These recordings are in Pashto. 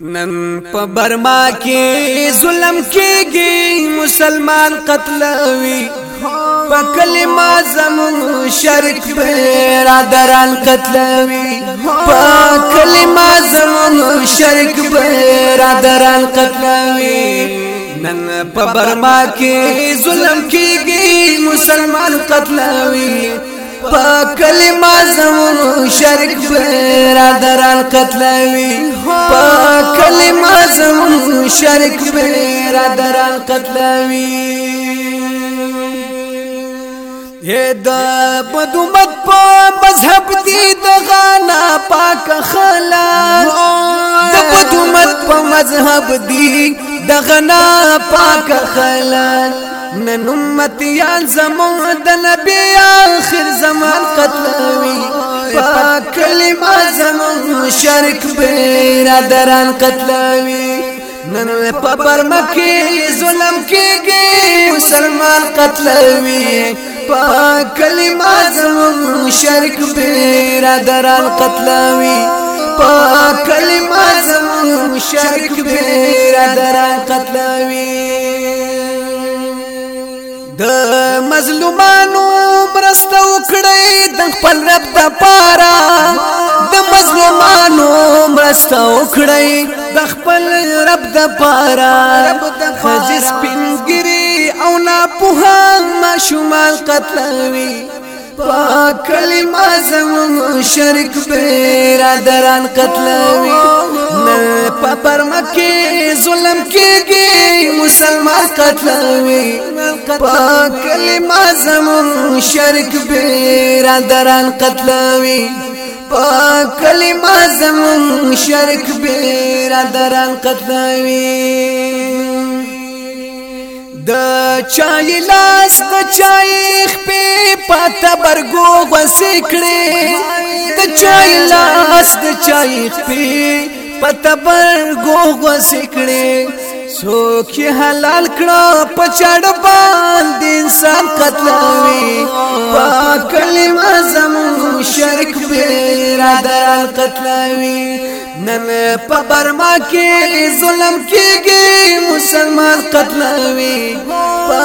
نن په برما کې ظلم کېږي مسلمان قتلوي په کلمه زمون شرک برادران قتلوي په کلمه زمون شرک برادران قتلوي نن په برما کې ظلم کېږي مسلمان قتلوي په کلمه زور شریک برادران قتلوي په کلمه زور شریک برادران قتلوي دا بدومت په مذهب دي د غانا پاک خلک دا بدومت په مذهب دي د غانا پاک خلک نن امتیان زمون د نبی اخر زمان قتلوي پاک کلمه زمون شرک برادران قتلوي نن په برمکه ظلم کېږي مسلمان قتلوي پاک کلمه زمون شرک برادران قتلوي پاک کلمه زمون شرک برادران قتلوي د مظلومانو برسته وکړي د خپل رب د پاره د مظلومانو برسته وکړي د خپل رب د پاره خزې سپینګري او نا په ما شمال قتلوي په کلمه زمو شرک به را دران قتلوي نه په پرمکه ظلم کېږي مسلمان قتلوي په کلمه زمو شرک به را دران قتلوي په کلمه زمو شرک به را دران قتلوي د چای لاس د چای خپل پتا برګو غوسې کړې د چای لاس د چای خپې پتا برګو غوسې کړې څوک حلال کړه په چړ باندې انسان قتلوي په کلمه زمو شرک بیره د قتلوي نن په برما کې ظلم کېږي مسلمان قتلوي په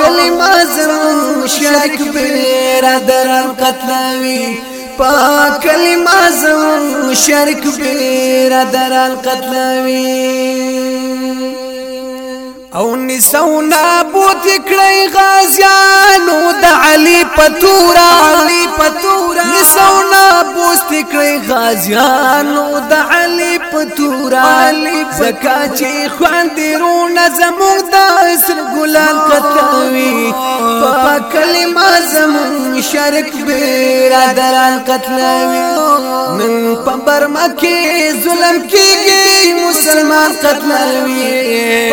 کلمه زمو شریک پیرا درم قتلوي پا کلمه زم شریک پیرا درم قتلوي او نسو نابوت کړی غازیانو د علی پتورا علی پتورا نسو نابوت کړی غازیانو د علی پتورا علی زکا چې خواندې رو نظمون زمون شرک برادران قتلوي نن په برما کې ظلم کېږي مسلمان قتلوي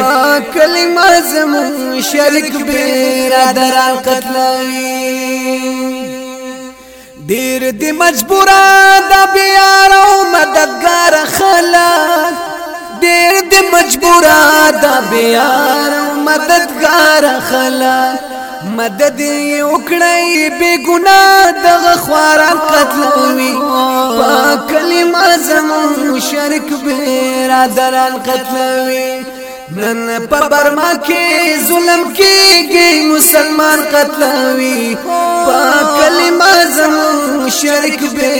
په کلمه زمون شرک برادران قتلوي دیر دی مجبورا دا بیار او مددگار خلق دیر دی مجبورا دا بیار او مددگار خلق مدد یو کړی بے ګنا دغه خواران قتلوي په کلمه زمون شرک به را دران قتلوي نن په برما کې ظلم کېږي مسلمان قتلوي په کلمه زمون شرک به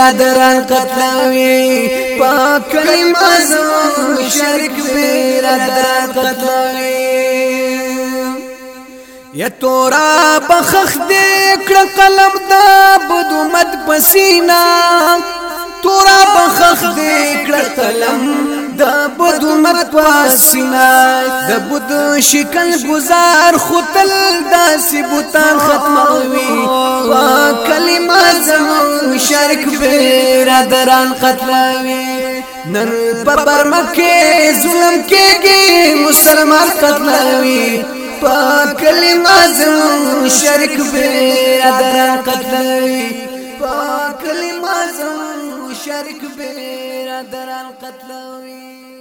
را دران قتلوي په کلمه زمون شرک به را دران قتلوي یا تورا بخخ دې کړه قلم دا بدو مد پسینا تورا بخخ دې کړه قلم دا بدو مد پسینا د بود شکل گزار خطل دا سی بوتان ختموي وا کلمه زمو شرک برادران قتلوي نن په برمکه ظلم کېږي مسلمان قتلوي په کلمه زم شرک به ادران قتل په کلمه زم شرک به ادران قتلوي